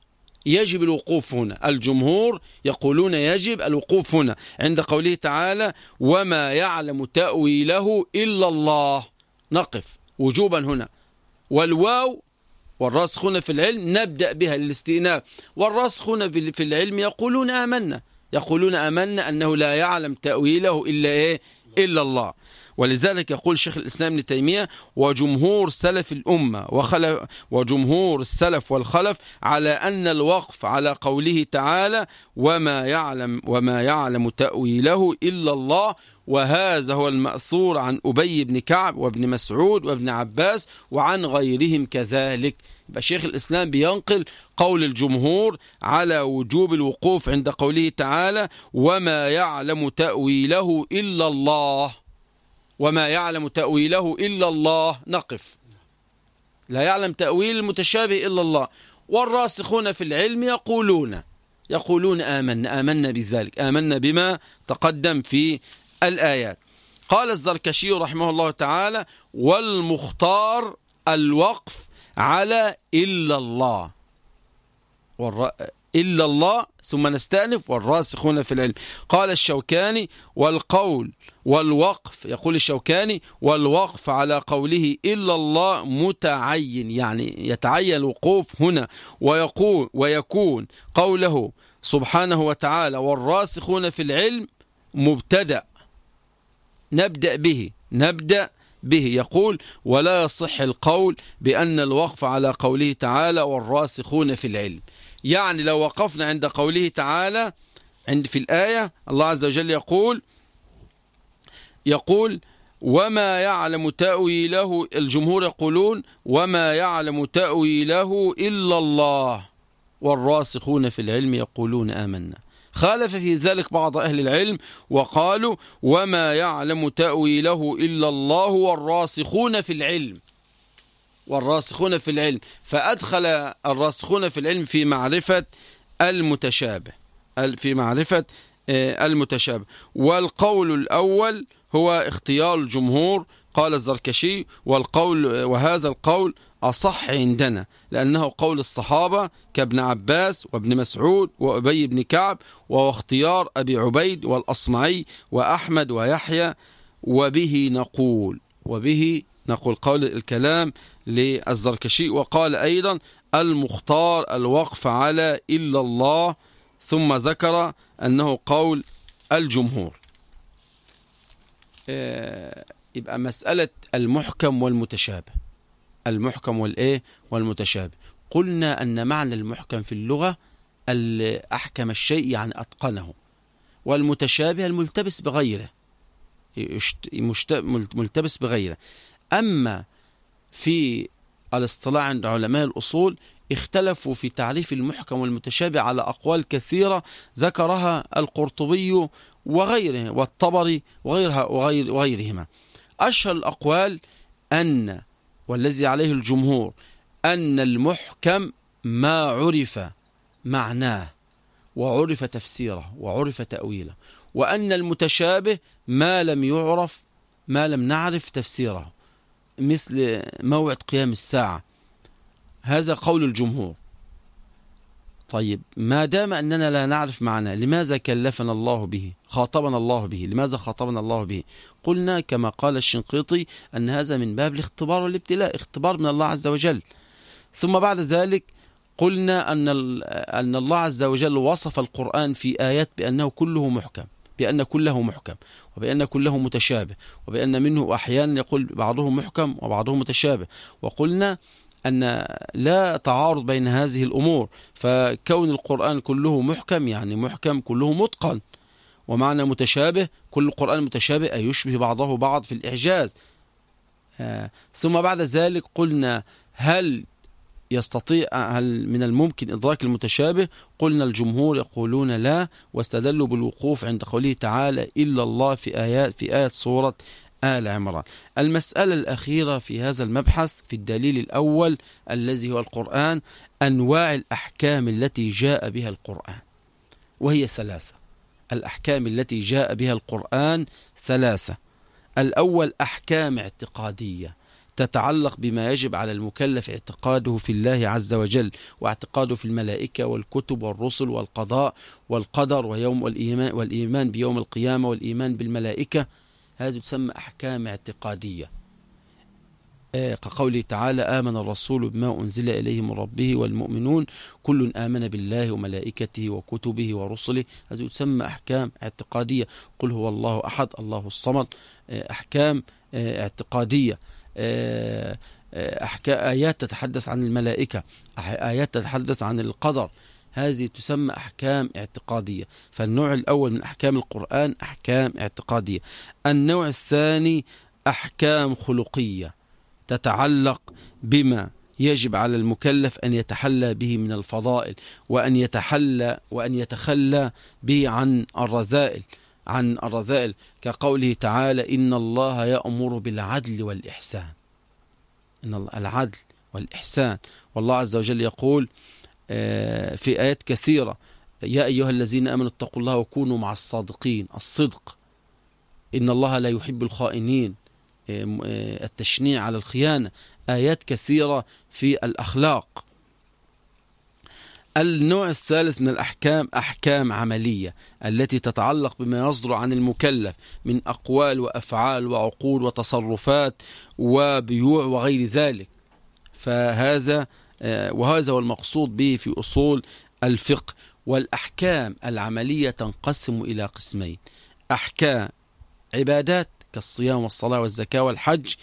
يجب الوقوف هنا. الجمهور يقولون يجب الوقوف هنا. عند قوله تعالى وما يعلم تأويله إلا الله. نقف. وجوبا هنا. والواو والراسخون في العلم نبدأ بها للاستئناف. والراسخون في العلم يقولون آمنا. يقولون آمنا أنه لا يعلم تأويله إلا إيه؟ إلا الله. ولذلك يقول شيخ الإسلام ابن تيمية وجمهور سلف الأمة وخلف وجمهور السلف والخلف على أن الوقف على قوله تعالى وما يعلم وما يعلم تأويله إلا الله وهذا هو المأثور عن أبي بن كعب وابن مسعود وابن عباس وعن غيرهم كذلك. يبقى شيخ الإسلام بينقل قول الجمهور على وجوب الوقوف عند قوله تعالى وما يعلم تأويله إلا الله وما يعلم تأويله إلا الله. نقف. لا يعلم تأويل المتشابه إلا الله. والراسخون في العلم يقولون يقولون آمنا آمنا بذلك آمنا بما تقدم في الآيات. قال الزركشي رحمه الله تعالى والمختار الوقف على إلا الله. إلا الله ثم نستأنف والراسخون في العلم. قال الشوكاني والقول والوقف يقول الشوكاني والوقف على قوله إلا الله متعين يعني يتعين الوقوف هنا ويقول ويكون قوله سبحانه وتعالى والراسخون في العلم مبتدأ. نبدأ به نبدأ به. يقول ولا يصح القول بأن الوقف على قوله تعالى والراسخون في العلم. يعني لو وقفنا عند قوله تعالى عند في الآية الله عز وجل يقول يقول وما يعلم تأويله الجمهور يقولون وما يعلم تأويله إلا الله والراسخون في العلم يقولون آمنا خالف في ذلك بعض أهل العلم وقالوا وما يعلم تأويله إلا الله والراسخون في العلم. والراسخون في العلم. فأدخل الراسخون في العلم في معرفة المتشابه. في معرفة آه، المتشابه. والقول الأول هو اختيار الجمهور قال الزركشي. والقول وهذا القول أصح عندنا لأنه قول الصحابة كابن عباس وابن مسعود وأبي بن كعب وهو اختيار أبي عبيد والأصمعي وأحمد ويحيى. وبه نقول وبه نقول قول الكلام للزركشي. وقال أيضا المختار الوقف على إلا الله. ثم ذكر أنه قول الجمهور. آه، يبقى مسألة المحكم والمتشابه. المحكم والإيه؟ والمتشابه. قلنا أن معنى المحكم في اللغة أحكم الشيء يعني أتقنه. والمتشابه الملتبس بغيره. ملتبس بغيره. أما في الاصطلاح عند علماء الأصول اختلفوا في تعريف المحكم والمتشابه على أقوال كثيرة ذكرها القرطبي وغيره والطبري وغيرها وغير وغيرهما. أشهر الأقوال أن والذي عليه الجمهور أن المحكم ما عرف معناه وعرف تفسيره وعرف تأويله وأن المتشابه ما لم يعرف ما لم نعرف تفسيره. مثل موعد قيام الساعة. هذا قول الجمهور. طيب ما دام أننا لا نعرف معناه لماذا كلفنا الله به؟ خاطبنا الله به. لماذا خاطبنا الله به؟ قلنا كما قال الشنقيطي أن هذا من باب الاختبار والابتلاء اختبار من الله عز وجل. ثم بعد ذلك قلنا أن, أن الله عز وجل وصف القرآن في آيات بأنه كله محكم بأن كله محكم. وبأن كله متشابه وبأن منه أحيانا يقول بعضهم محكم وبعضهم متشابه. وقلنا أن لا تعارض بين هذه الأمور فكون القرآن كله محكم يعني محكم كله متقن ومعنى متشابه كل القرآن متشابه أي يشبه بعضه بعض في الإعجاز. آه ثم بعد ذلك قلنا هل يستطيع هل من الممكن إدراك المتشابه؟ قلنا الجمهور يقولون لا واستدلوا بالوقوف عند قوله تعالى إلا الله في آيات في آية سورة آل عمران. المسألة الأخيرة في هذا المبحث في الدليل الأول الذي هو القرآن أنواع الأحكام التي جاء بها القرآن وهي ثلاثة. الأحكام التي جاء بها القرآن ثلاثة. الأول أحكام اعتقادية. تتعلق بما يجب على المكلف اعتقاده في الله عز وجل واعتقاده في الملائكة والكتب والرسل والقضاء والقدر ويوم والإيمان, والإيمان بيوم القيامة والإيمان بالملائكة. هذه تسمى أحكام اعتقادية. آه، كقوله تعالى آمن الرسول بما أنزل إليه من ربه والمؤمنون. كل آمن بالله وملائكته وكتبه ورسله. هذه تسمى أحكام اعتقادية. قل هو الله أحد الله الصمد. آه، أحكام آه، اعتقادية. أحكام آيات تتحدث عن الملائكة آيات تتحدث عن القدر. هذه تسمى أحكام اعتقادية. فالنوع الأول من أحكام القرآن أحكام اعتقادية. النوع الثاني أحكام خلقية تتعلق بما يجب على المكلف أن يتحلى به من الفضائل وأن يتحلى وأن يتخلى به عن الرذائل. عن الرذائل كقوله تعالى إن الله يأمر بالعدل والإحسان. إن العدل والإحسان. والله عز وجل يقول آه، في آيات كثيرة يا أيها الذين أمنوا اتقوا الله وكونوا مع الصادقين. الصدق. إن الله لا يحب الخائنين. آه، آه، التشنيع على الخيانة. آيات كثيرة في الأخلاق. النوع الثالث من الأحكام أحكام عملية التي تتعلق بما يصدر عن المكلف من أقوال وأفعال وعقول وتصرفات وبيوع وغير ذلك. فهذا آه، وهذا هو المقصود به في أصول الفقه والأحكام العملية تنقسم إلى قسمين. أحكام عبادات كالصيام والصلاة والزكاة والحج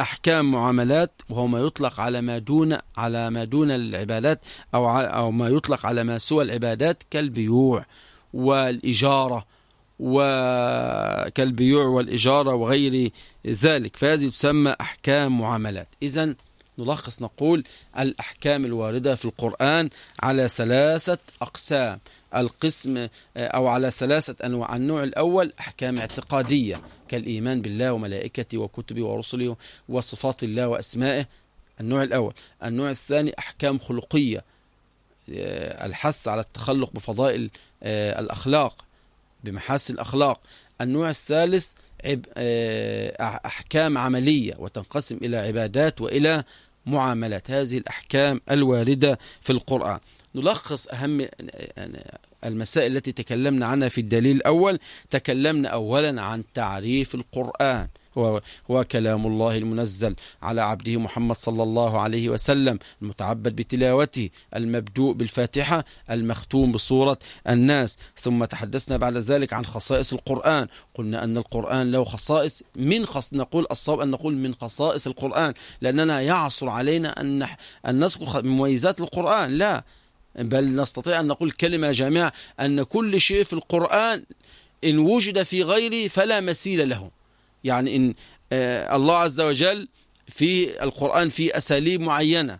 أحكام معاملات وهو ما يطلق على ما دون على ما دون العبادات أو أو ما يطلق على ما سوى العبادات كالبيوع والإجارة وكالبيوع والإجارة وغير ذلك. فهذه تسمى أحكام معاملات. إذا نلخص نقول الأحكام الواردة في القرآن على ثلاثة أقسام. القسم آه، أو على ثلاثة أنواع. النوع الأول أحكام اعتقادية كالإيمان بالله وملائكته وكتبه ورسله وصفات الله وأسمائه. النوع الأول. النوع الثاني أحكام خلقية آه، الحث على التخلق بفضائل آه، الأخلاق بمحاسن الأخلاق. النوع الثالث أحكام عملية وتنقسم إلى عبادات وإلى معاملات. هذه الأحكام الواردة في القرآن. نلخص أهم المسائل التي تكلمنا عنها في الدليل الأول. تكلمنا أولا عن تعريف القرآن. هو, هو كلام الله المنزل على عبده محمد صلى الله عليه وسلم المتعبد بتلاوته المبدوء بالفاتحة المختوم بصورة الناس. ثم تحدثنا بعد ذلك عن خصائص القرآن. قلنا أن القرآن له خصائص. من خص نقول الصواب أن نقول من خصائص القرآن لأننا يعصر علينا أن, أن نذكر مميزات القرآن. لا. بل نستطيع أن نقول كلمة جامعة أن كل شيء في القرآن إن وجد في غيره فلا مثيل له. يعني إن آه، الله عز وجل في القرآن في أساليب معينة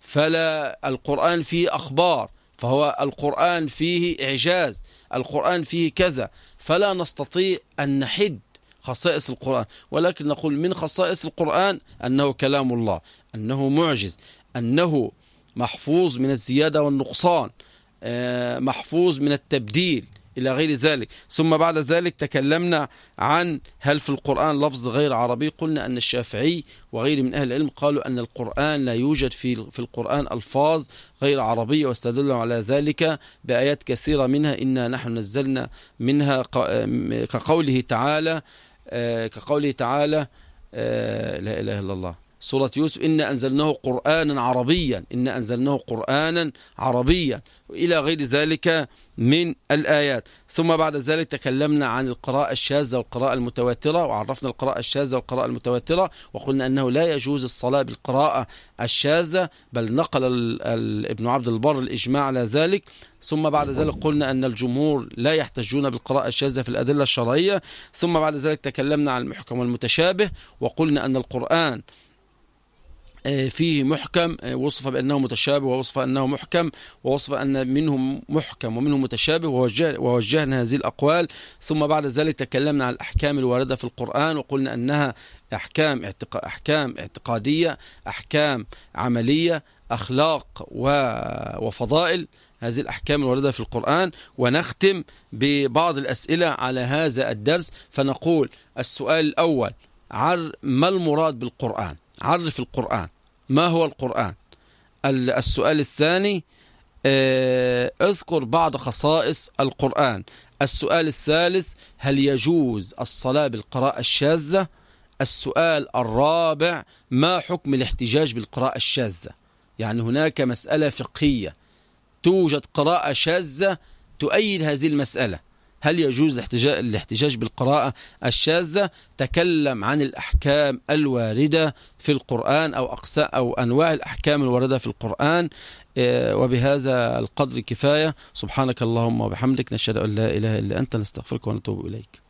فلا القرآن فيه أخبار فهو القرآن فيه إعجاز القرآن فيه كذا فلا نستطيع أن نحد خصائص القرآن. ولكن نقول من خصائص القرآن أنه كلام الله أنه معجز أنه محفوظ من الزيادة والنقصان آه، محفوظ من التبديل إلى غير ذلك. ثم بعد ذلك تكلمنا عن هل في القرآن لفظ غير عربي. قلنا أن الشافعي وغير من أهل العلم قالوا أن القرآن لا يوجد في في القرآن ألفاظ غير عربية واستدلوا على ذلك بآيات كثيرة منها إنا نحن نزلنا منها كقوله تعالى آه، كقوله تعالى آه، لا إله إلا الله. سورة يوسف إنا أنزلناه قرآنا عربيا إنا أنزلناه قرآنا عربيا وإلى غير ذلك من الآيات. ثم بعد ذلك تكلمنا عن القراءة الشاذة والقراءة المتواترة وعرفنا القراءة الشاذة والقراءة المتواترة وقلنا أنه لا يجوز الصلاة بالقراءة الشاذة بل نقل ابن عبد البر الإجماع على ذلك. ثم بعد ذلك قلنا أن الجمهور لا يحتجون بالقراءة الشاذة في الأدلة الشرعية. ثم بعد ذلك تكلمنا عن المحكم والمتشابه وقلنا أن القرآن فيه محكم آه، وصف بأنه متشابه ووصف أنه محكم ووصف أن منه محكم ومنه متشابه ووجهنا هذه الأقوال. ثم بعد ذلك تكلمنا عن الأحكام الواردة في القرآن وقلنا أنها أحكام, اعتق... أحكام اعتقادية أحكام عملية أخلاق و... وفضائل. هذه الأحكام الواردة في القرآن. ونختم ببعض الأسئلة على هذا الدرس. فنقول السؤال الأول عر ما المراد بالقرآن؟ عرف القرآن. ما هو القرآن؟ السؤال الثاني آه، اذكر بعض خصائص القرآن. السؤال الثالث هل يجوز الصلاة بالقراءة الشاذة؟ السؤال الرابع ما حكم الاحتجاج بالقراءة الشاذة؟ يعني هناك مسألة فقهية توجد قراءة شاذة تؤيد هذه المسألة. هل يجوز الاحتجاج بالقراءة الشاذة؟ تكلم عن الأحكام الواردة في القرآن أو أقساء أو أنواع الأحكام الواردة في القرآن. آه، وبهذا القدر كفاية. سبحانك اللهم وبحمدك نشهد أن لا إله إلا أنت نستغفرك ونتوب إليك.